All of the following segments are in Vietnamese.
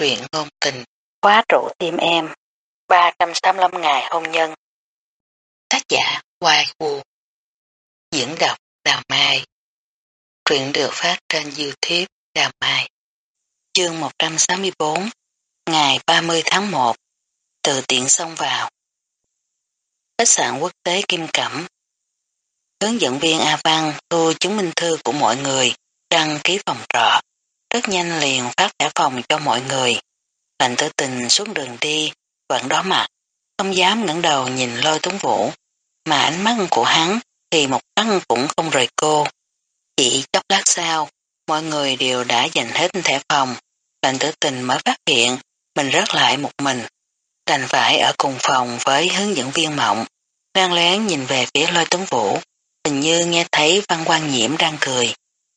truyện ngôn tình, khóa trụ tim em, 385 ngày hôn nhân. Tác giả Hoài Vũ Diễn đọc Đào Mai. Truyện được phát trên Youtube Đào Mai. Chương 164 Ngày 30 tháng 1 Từ tiện xông vào. Khách sạn quốc tế Kim Cẩm. Hướng dẫn viên A Văn thu chứng minh thư của mọi người đăng ký phòng trọ rất nhanh liền phát thẻ phòng cho mọi người. Lệnh tử tình xuống đường đi, vẫn đó mặt, không dám ngẩng đầu nhìn lôi tuấn vũ, mà ánh mắt của hắn thì một khắc cũng không rời cô. Chỉ chốc lát sau, mọi người đều đã dành hết thẻ phòng, lệnh tử tình mới phát hiện mình rớt lại một mình. Đành phải ở cùng phòng với hướng dẫn viên mộng, đang lén nhìn về phía lôi tuấn vũ, hình như nghe thấy văn quan nhiễm đang cười.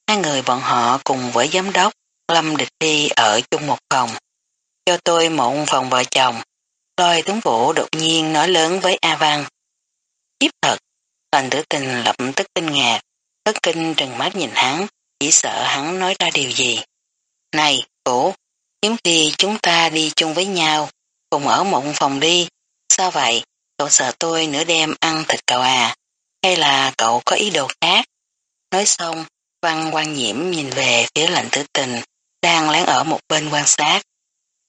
Hai người bọn họ cùng với giám đốc Lâm Địch Thi ở chung một phòng. Cho tôi một phòng vợ chồng. Lôi tướng vũ đột nhiên nói lớn với A Văn. Tiếp thật, lành tử tình lập tức kinh ngạc, thất kinh trừng mắt nhìn hắn, chỉ sợ hắn nói ra điều gì. Này, vũ, hiếm khi chúng ta đi chung với nhau, cùng ở một phòng đi, sao vậy, cậu sợ tôi nửa đêm ăn thịt cậu à, hay là cậu có ý đồ khác? Nói xong, văn quan nhiễm nhìn về phía lạnh tử tình, đang lén ở một bên quan sát.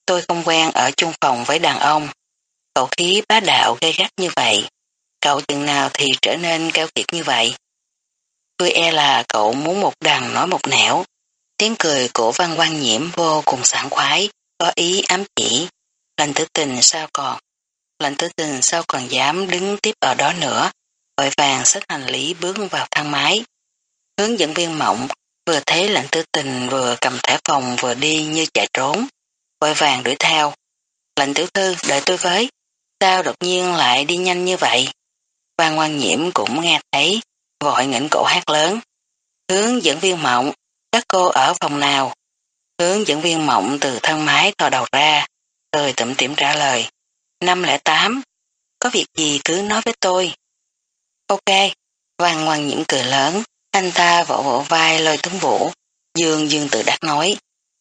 Tôi không quen ở chung phòng với đàn ông. Cậu khí bá đạo gây gắt như vậy. Cậu chừng nào thì trở nên cao kiệt như vậy. Tôi e là cậu muốn một đằng nói một nẻo. Tiếng cười của văn quan nhiễm vô cùng sảng khoái, có ý ám chỉ. Lành tử tình sao còn? Lành tử tình sao còn dám đứng tiếp ở đó nữa? Vội vàng xách hành lý bước vào thang máy. Hướng dẫn viên mộng Vừa thấy lệnh tư tình vừa cầm thẻ phòng vừa đi như chạy trốn. Vội vàng đuổi theo. Lệnh tiểu thư, đợi tôi với. Sao đột nhiên lại đi nhanh như vậy? Văn ngoan nhiễm cũng nghe thấy. Vội ngẩng cổ hát lớn. Hướng dẫn viên mộng. Các cô ở phòng nào? Hướng dẫn viên mộng từ thân máy thò đầu ra. Cười tụm tiệm trả lời. 508. Có việc gì cứ nói với tôi. Ok. Văn ngoan nhiễm cười lớn. Anh ta vỗ vỗ vai lôi tuấn vũ, dương dương tự đắc nói,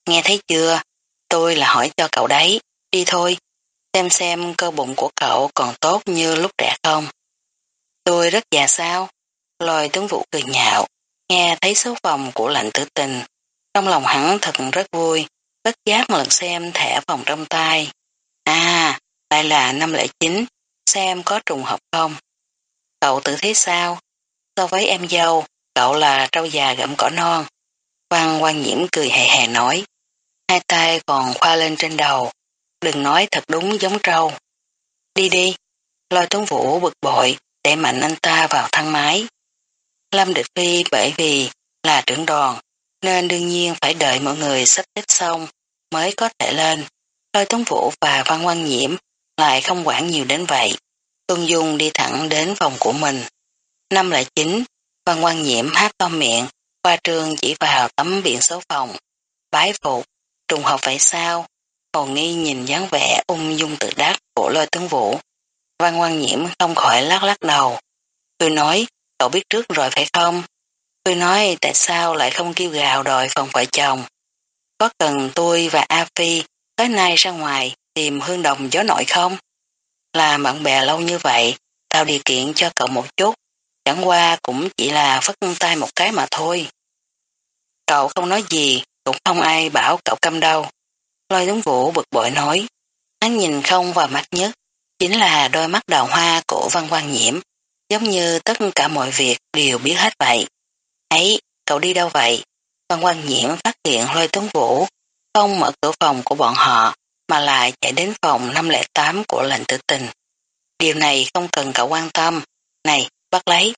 nghe thấy chưa, tôi là hỏi cho cậu đấy, đi thôi, xem xem cơ bụng của cậu còn tốt như lúc trẻ không. Tôi rất già sao, lôi tuấn vũ cười nhạo, nghe thấy số phòng của lạnh tử tình, trong lòng hắn thật rất vui, bất giác lần xem thẻ phòng trong tay. À, lại là 509, xem có trùng hợp không. Cậu tự thấy sao? So với em dâu, Cậu là trâu già gặm cỏ non. Văn quan nhiễm cười hề hề nói. Hai tay còn khoa lên trên đầu. Đừng nói thật đúng giống trâu. Đi đi. Lôi tuấn vũ bực bội để mạnh anh ta vào thang máy. Lâm Địch Phi bởi vì là trưởng đoàn nên đương nhiên phải đợi mọi người sắp xếp xong mới có thể lên. Lôi tuấn vũ và văn quan nhiễm lại không quản nhiều đến vậy. Tuân Dung đi thẳng đến phòng của mình. Năm lại chín, Văn quan nhiễm hát to miệng, qua trường chỉ vào tấm biển số phòng. Bái phục, trùng hợp vậy sao? Hồ nghi nhìn dáng vẻ ung dung tự đắc của lôi tướng vũ. Văn quan nhiễm không khỏi lắc lắc đầu. Tôi nói, cậu biết trước rồi phải không? Tôi nói tại sao lại không kêu gào đòi phòng vợ chồng? Có cần tôi và A Phi tới nay ra ngoài tìm hương đồng gió nội không? Là bạn bè lâu như vậy, tạo điều kiện cho cậu một chút, Chẳng qua cũng chỉ là phất tay một cái mà thôi. Cậu không nói gì, cũng không ai bảo cậu câm đâu. Lôi đúng vũ bực bội nói. Hắn nhìn không vào mắt nhất, chính là đôi mắt đào hoa của văn quan nhiễm, giống như tất cả mọi việc đều biết hết vậy. Ấy, cậu đi đâu vậy? Văn quan nhiễm phát hiện lôi tuấn vũ, không mở cửa phòng của bọn họ, mà lại chạy đến phòng 508 của lệnh tử tình. Điều này không cần cậu quan tâm. Này, bắt lấy.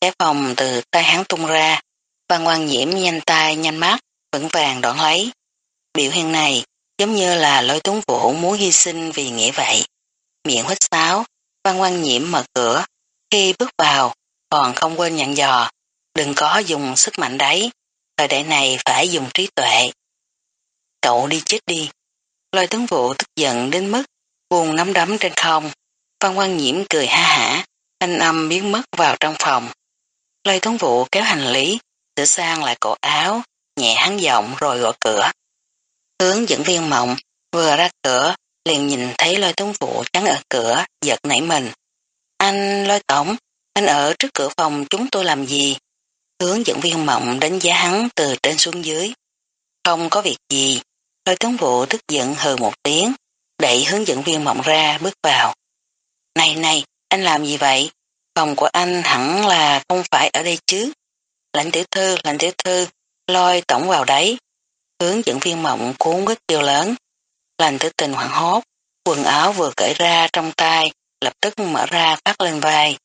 Cái phòng từ tay hắn tung ra, văn ngoan nhiễm nhanh tay nhanh mắt, vững vàng đoạn lấy. Biểu hiện này giống như là lôi tuấn vũ muốn hy sinh vì nghĩa vậy. Miệng hít sáo, văn ngoan nhiễm mở cửa, khi bước vào còn không quên nhận dò, đừng có dùng sức mạnh đấy, thời đại này phải dùng trí tuệ. Cậu đi chết đi. Lôi tuấn vũ tức giận đến mức buồn nắm đấm trên không, văn ngoan nhiễm cười ha hả, thanh âm biến mất vào trong phòng. Lê Tuấn Vũ kéo hành lý, sửa sang lại cổ áo, nhẹ hắn giọng rồi gọi cửa. Hướng dẫn viên mộng Vừa ra cửa, liền nhìn thấy lôi tuấn vũ trắng ở cửa, giật nảy mình. Anh lôi tổng, anh ở trước cửa phòng chúng tôi làm gì? Hướng dẫn viên mộng đánh giá hắn từ trên xuống dưới. Không có việc gì, lôi tuấn vũ tức giận hừ một tiếng, đẩy hướng dẫn viên mộng ra bước vào. Này này, anh làm gì vậy? Phòng của anh hẳn là không phải ở đây chứ. Lãnh tiểu thư, lãnh tiểu thư, lôi tổng vào đấy. Hướng dẫn viên mộng cuốn quýt kêu lớn. Lành tử tình hoảng hốt, quần áo vừa cởi ra trong tay, lập tức mở ra phát lên vai.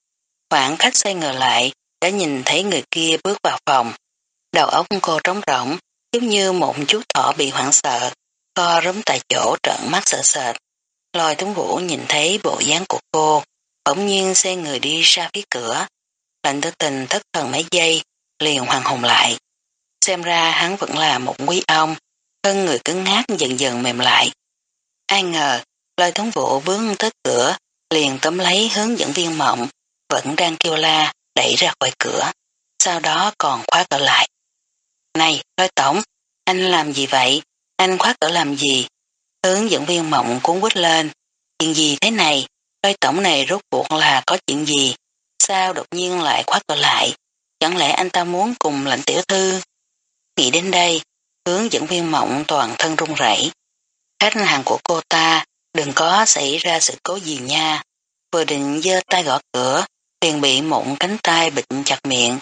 Khoảng khách xoay ngờ lại, đã nhìn thấy người kia bước vào phòng. Đầu óc cô trống rỗng, giống như một chú thỏ bị hoảng sợ, co rúm tại chỗ trợn mắt sợ sệt. Lôi tuấn vũ nhìn thấy bộ dáng của cô, bỗng nhiên xe người đi ra phía cửa. Lạnh tư tình thất thần mấy giây, liền hoàng hồn lại. Xem ra hắn vẫn là một quý ông, thân người cứng ngát dần dần mềm lại. Ai ngờ, lời thống vụ vướng tới cửa, liền tóm lấy hướng dẫn viên mộng, vẫn đang kêu la, đẩy ra khỏi cửa, sau đó còn khóa cửa lại. Này, lôi tổng, anh làm gì vậy? Anh khóa cửa làm gì? Hướng dẫn viên mộng cuốn quýt lên. Chuyện gì thế này? Lôi tổng này rốt cuộc là có chuyện gì? Sao đột nhiên lại khóa cửa lại? Chẳng lẽ anh ta muốn cùng lệnh tiểu thư? Nghĩ đến đây, hướng dẫn viên mộng toàn thân run rẩy. Khách hàng của cô ta đừng có xảy ra sự cố gì nha. Vừa định giơ tay gõ cửa, liền bị một cánh tay bịt chặt miệng.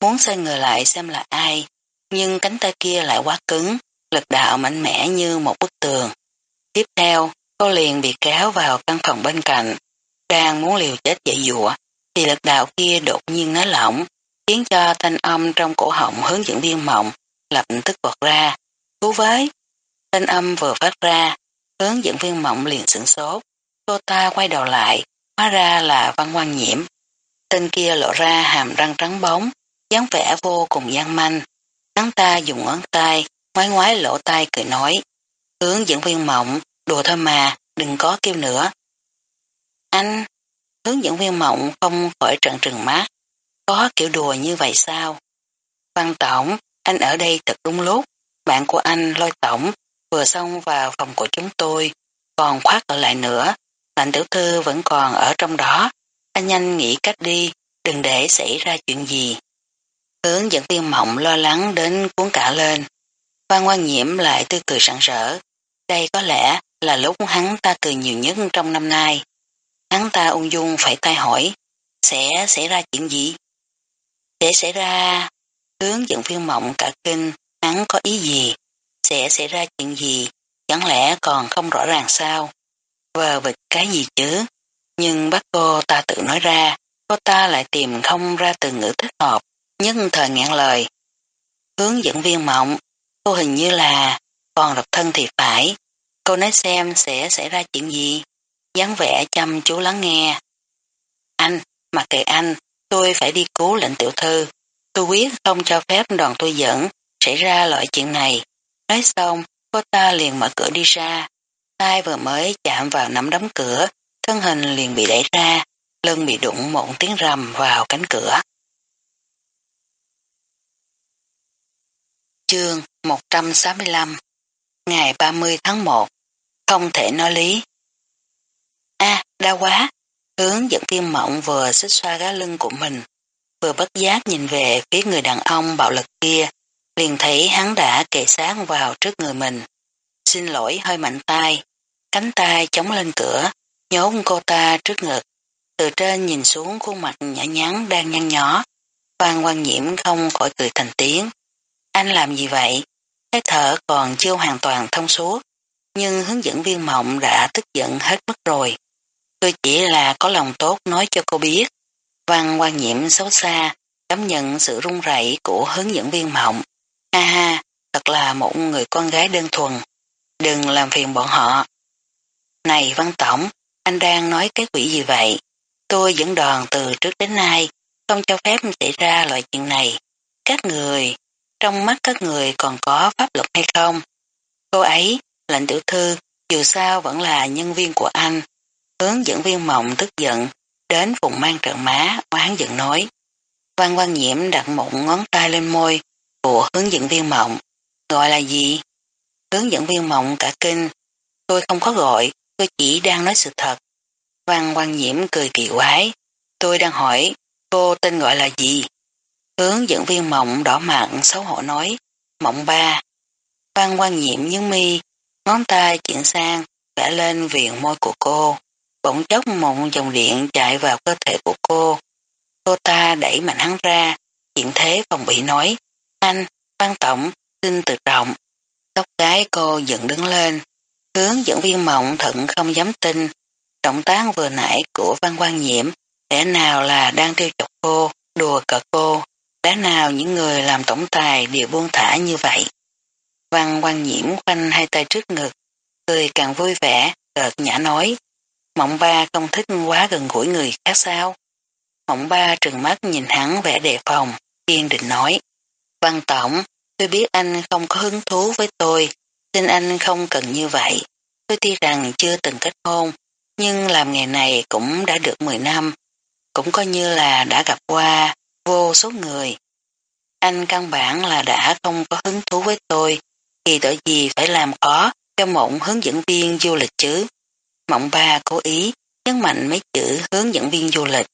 Muốn xoay người lại xem là ai, nhưng cánh tay kia lại quá cứng, lực đạo mạnh mẽ như một bức tường. Tiếp theo, cô liền bị kéo vào căn phòng bên cạnh, đang muốn liều chết dậy dụa, thì lực đạo kia đột nhiên nới lỏng, khiến cho thanh âm trong cổ họng hướng dẫn viên mộng lập tức vọt ra. Cứu với! Thanh âm vừa phát ra, hướng dẫn viên mộng liền sửng sốt. Cô ta quay đầu lại, hóa ra là văn quan nhiễm. Tên kia lộ ra hàm răng trắng bóng, dáng vẻ vô cùng gian manh. Hắn ta dùng ngón tay, ngoái ngoái lỗ tay cười nói. Hướng dẫn viên mộng, đùa thôi mà, đừng có kêu nữa. Anh, hướng dẫn viên mộng không khỏi trận trừng mắt. Có kiểu đùa như vậy sao? Văn Tổng, anh ở đây thật đúng lúc. Bạn của anh lôi tổng vừa xong vào phòng của chúng tôi, còn khoát ở lại nữa. Lạnh tiểu thư vẫn còn ở trong đó. Anh nhanh nghĩ cách đi, đừng để xảy ra chuyện gì. Hướng dẫn viên mộng lo lắng đến cuốn cả lên. Văn quan nhiễm lại tươi cười sẵn rỡ. Đây có lẽ là lúc hắn ta cười nhiều nhất trong năm nay. Hắn ta ung dung phải tay hỏi, sẽ xảy ra chuyện gì? Sẽ xảy ra... Hướng dẫn viên mộng cả kinh, hắn có ý gì? Sẽ xảy ra chuyện gì? Chẳng lẽ còn không rõ ràng sao? Vờ vịt cái gì chứ? Nhưng bác cô ta tự nói ra, cô ta lại tìm không ra từ ngữ thích hợp, nhưng thời ngạn lời. Hướng dẫn viên mộng, cô hình như là còn độc thân thì phải. Cô nói xem sẽ xảy ra chuyện gì? dáng vẻ chăm chú lắng nghe. Anh, mặc kệ anh, tôi phải đi cứu lệnh tiểu thư. Tôi quyết không cho phép đoàn tôi dẫn xảy ra loại chuyện này. Nói xong, cô ta liền mở cửa đi ra. Tay vừa mới chạm vào nắm đấm cửa, thân hình liền bị đẩy ra, lưng bị đụng một tiếng rầm vào cánh cửa. Chương 165 Ngày 30 tháng 1 không thể nói lý a đau quá! Hướng dẫn viên mộng vừa xích xoa gá lưng của mình, vừa bất giác nhìn về phía người đàn ông bạo lực kia, liền thấy hắn đã kề sát vào trước người mình. Xin lỗi hơi mạnh tay, cánh tay chống lên cửa, nhốt cô ta trước ngực, từ trên nhìn xuống khuôn mặt nhỏ nhắn đang nhăn nhó. Phan quan nhiễm không khỏi cười thành tiếng. Anh làm gì vậy? Cái thở còn chưa hoàn toàn thông suốt, nhưng hướng dẫn viên mộng đã tức giận hết mức rồi. Tôi chỉ là có lòng tốt nói cho cô biết. Văn quan nhiễm xấu xa, cảm nhận sự run rẩy của hướng dẫn viên mộng. Ha ha, thật là một người con gái đơn thuần. Đừng làm phiền bọn họ. Này Văn Tổng, anh đang nói cái quỷ gì vậy? Tôi dẫn đoàn từ trước đến nay, không cho phép xảy ra loại chuyện này. Các người, trong mắt các người còn có pháp luật hay không? Cô ấy, lệnh tiểu thư, dù sao vẫn là nhân viên của anh. Hướng dẫn viên mộng tức giận, đến vùng mang trận má, oán giận nói. Văn quan nhiễm đặt một ngón tay lên môi của hướng dẫn viên mộng. Gọi là gì? Hướng dẫn viên mộng cả kinh. tôi không có gọi, tôi chỉ đang nói sự thật. Văn quan Nhiễm cười kỳ quái, tôi đang hỏi cô tên gọi là gì? Hướng dẫn viên mộng đỏ mặn xấu hổ nói, mộng ba. Văn quan Nhiễm nhướng mi, ngón tay chuyển sang, vẽ lên viền môi của cô. Bỗng chốc một dòng điện chạy vào cơ thể của cô. Cô ta đẩy mạnh hắn ra, chuyện thế phòng bị nói, anh, văn tổng, xin tự trọng. Tóc gái cô dựng đứng lên, hướng dẫn viên mộng thận không dám tin. Động tác vừa nãy của văn quan nhiễm, lẽ nào là đang trêu chọc cô, đùa cợt cô, lẽ nào những người làm tổng tài đều buông thả như vậy. Văn quan nhiễm khoanh hai tay trước ngực, cười càng vui vẻ, cợt nhã nói, mộng ba không thích quá gần gũi người khác sao. Mộng ba trừng mắt nhìn hắn vẻ đề phòng, kiên định nói, Văn Tổng, tôi biết anh không có hứng thú với tôi, xin anh không cần như vậy. Tôi tuy rằng chưa từng kết hôn, nhưng làm nghề này cũng đã được 10 năm, cũng coi như là đã gặp qua vô số người. Anh căn bản là đã không có hứng thú với tôi, thì tội gì phải làm khó cho mộng hướng dẫn viên du lịch chứ. Mộng ba cố ý nhấn mạnh mấy chữ hướng dẫn viên du lịch,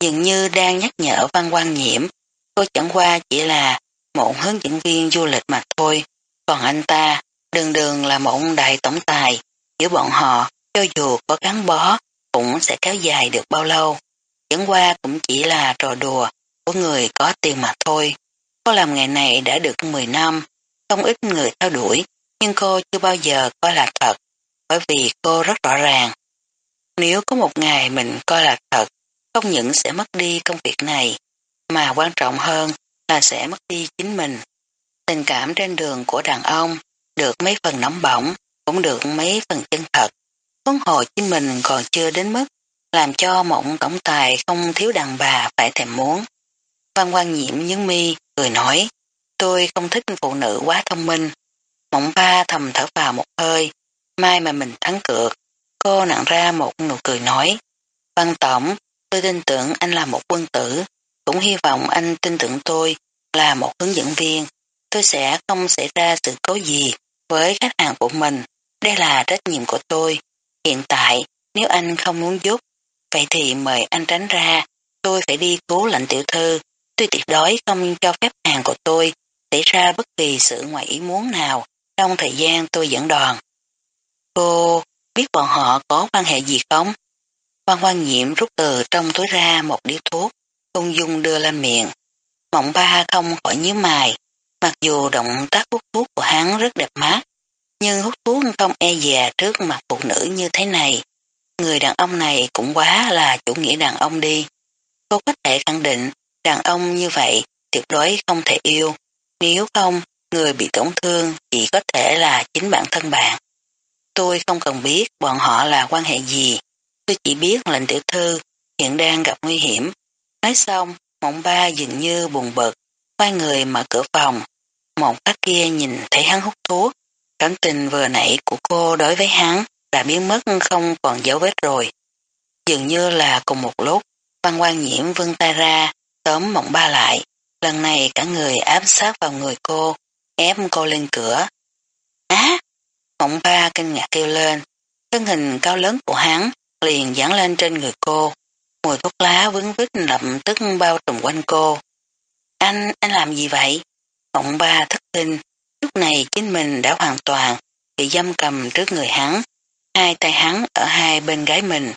dường như đang nhắc nhở văn quan nhiễm. Tôi chẳng qua chỉ là mộng hướng dẫn viên du lịch mà thôi, còn anh ta đường đường là mộng đại tổng tài, giữa bọn họ cho dù có gắn bó cũng sẽ kéo dài được bao lâu. Chẳng qua cũng chỉ là trò đùa của người có tiền mà thôi. Cô làm nghề này đã được 10 năm, không ít người theo đuổi, nhưng cô chưa bao giờ coi là thật, bởi vì cô rất rõ ràng. Nếu có một ngày mình coi là thật, không những sẽ mất đi công việc này, mà quan trọng hơn là sẽ mất đi chính mình. Tình cảm trên đường của đàn ông được mấy phần nóng bỏng, cũng được mấy phần chân thật. vấn hồ chính mình còn chưa đến mức làm cho mộng tổng tài không thiếu đàn bà phải thèm muốn. Văn quan nhiễm nhướng mi, cười nói, tôi không thích phụ nữ quá thông minh. Mộng ba thầm thở vào một hơi, mai mà mình thắng cược. Cô nặng ra một nụ cười nói, Văn tổng, tôi tin tưởng anh là một quân tử, cũng hy vọng anh tin tưởng tôi là một hướng dẫn viên. Tôi sẽ không xảy ra sự cố gì với khách hàng của mình. Đây là trách nhiệm của tôi. Hiện tại, nếu anh không muốn giúp, vậy thì mời anh tránh ra. Tôi phải đi cứu lệnh tiểu thư. Tôi tuyệt đối không cho phép hàng của tôi xảy ra bất kỳ sự ngoại ý muốn nào trong thời gian tôi dẫn đoàn. Cô biết bọn họ có quan hệ gì không? Quan quan nhiệm rút từ trong túi ra một điếu thuốc, ung dung đưa lên miệng. Mộng ba không khỏi nhíu mày, mặc dù động tác hút thuốc của hắn rất đẹp mắt, nhưng hút thuốc không e dè trước mặt phụ nữ như thế này. Người đàn ông này cũng quá là chủ nghĩa đàn ông đi. Cô có thể khẳng định đàn ông như vậy tuyệt đối không thể yêu. Nếu không, người bị tổn thương chỉ có thể là chính bản thân bạn. Tôi không cần biết bọn họ là quan hệ gì. Tôi chỉ biết lệnh tiểu thư hiện đang gặp nguy hiểm. Nói xong, mộng ba dường như buồn bực, quay người mở cửa phòng. Một khách kia nhìn thấy hắn hút thuốc, cảm tình vừa nãy của cô đối với hắn đã biến mất không còn dấu vết rồi. Dường như là cùng một lúc, văn quan nhiễm vươn tay ra, tóm mộng ba lại. Lần này cả người áp sát vào người cô, ép cô lên cửa. Á! mộng ba kinh ngạc kêu lên, thân hình cao lớn của hắn liền dán lên trên người cô. Mùi thuốc lá vướng vít lập tức bao trùm quanh cô. Anh, anh làm gì vậy? Mộng ba thất kinh, lúc này chính mình đã hoàn toàn bị giam cầm trước người hắn. Hai tay hắn ở hai bên gái mình,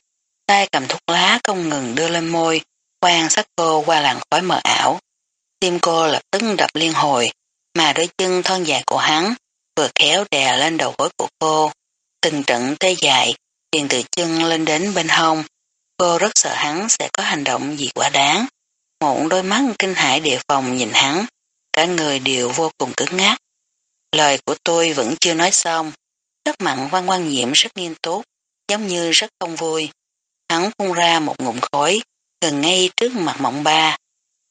tay cầm thuốc lá không ngừng đưa lên môi, quan sát cô qua làn khói mờ ảo. Tim cô lập tức đập liên hồi, mà đôi chân thon dài của hắn vừa khéo đè lên đầu gối của cô. Từng trận tê dại, truyền từ chân lên đến bên hông, Cô rất sợ hắn sẽ có hành động gì quá đáng. Một đôi mắt kinh hãi địa phòng nhìn hắn, cả người đều vô cùng cứng ngắc. Lời của tôi vẫn chưa nói xong, rất mặn quan quan nhiễm rất nghiêm túc, giống như rất không vui. Hắn phun ra một ngụm khói, gần ngay trước mặt mộng ba.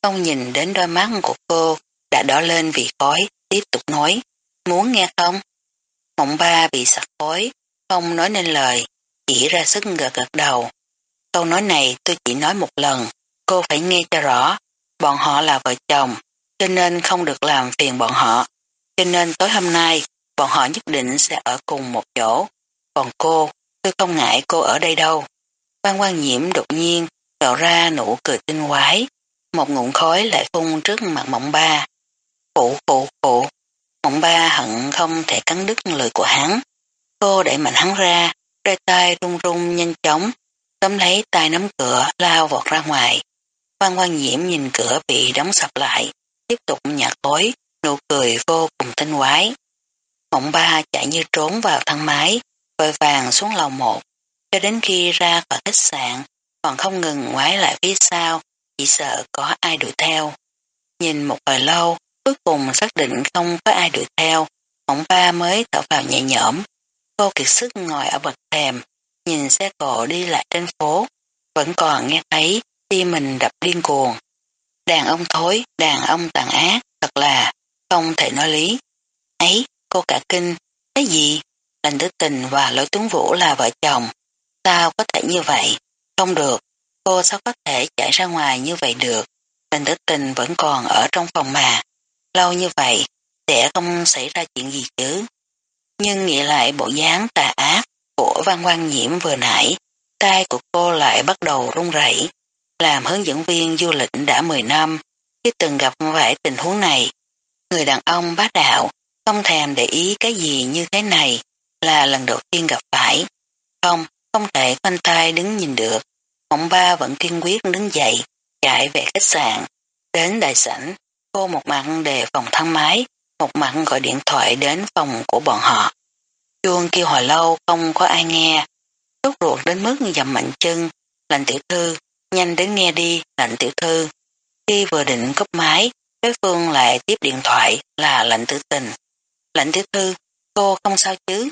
Không nhìn đến đôi mắt của cô đã đỏ lên vì khói, tiếp tục nói, muốn nghe không? Mộng ba bị sặc khói, không nói nên lời, chỉ ra sức gật gật đầu. Câu nói này tôi chỉ nói một lần, cô phải nghe cho rõ, bọn họ là vợ chồng, cho nên không được làm phiền bọn họ. Cho nên tối hôm nay, bọn họ nhất định sẽ ở cùng một chỗ. còn cô, tôi không ngại cô ở đây đâu. Quan quan nhiễm đột nhiên tạo ra nụ cười tinh quái, một ngụm khói lại phun trước mặt mộng ba. Phụ phụ phụ, mộng ba hận không thể cắn đứt lời của hắn. Cô đẩy mạnh hắn ra, đôi tay run run nhanh chóng, tóm lấy tay nắm cửa lao vọt ra ngoài. Quan quan nhiễm nhìn cửa bị đóng sập lại, tiếp tục nhạt tối, nụ cười vô cùng tinh quái. Mộng ba chạy như trốn vào thang máy, vội vàng xuống lầu một, cho đến khi ra khỏi khách sạn, còn không ngừng ngoái lại phía sau, chỉ sợ có ai đuổi theo. Nhìn một hồi lâu, cuối cùng xác định không có ai đuổi theo, mộng ba mới thở vào nhẹ nhõm. Cô kiệt sức ngồi ở bậc thềm, nhìn xe cộ đi lại trên phố, vẫn còn nghe thấy tim mình đập điên cuồng. Đàn ông thối, đàn ông tàn ác, thật là không thể nói lý. Ấy, cô cả kinh, cái gì? Lành tử tình và lỗi tuấn vũ là vợ chồng. Sao có thể như vậy? Không được, cô sao có thể chạy ra ngoài như vậy được? tình tử tình vẫn còn ở trong phòng mà. Lâu như vậy, sẽ không xảy ra chuyện gì chứ. Nhưng nghĩ lại bộ dáng tà ác của văn quan nhiễm vừa nãy, tay của cô lại bắt đầu run rẩy. Làm hướng dẫn viên du lịch đã 10 năm, khi từng gặp phải tình huống này, người đàn ông bá đạo, không thèm để ý cái gì như thế này, là lần đầu tiên gặp phải. Không, không thể khoanh tay đứng nhìn được. Mộng ba vẫn kiên quyết đứng dậy, chạy về khách sạn. Đến đại sảnh, cô một mặt đề phòng thang máy, một mặt gọi điện thoại đến phòng của bọn họ. Chuông kêu hồi lâu không có ai nghe. Tốt ruột đến mức dầm mạnh chân, lạnh tiểu thư, nhanh đến nghe đi, lạnh tiểu thư. Khi vừa định cấp máy, đối phương lại tiếp điện thoại là lạnh tử tình. Lạnh tiểu thư, cô không sao chứ?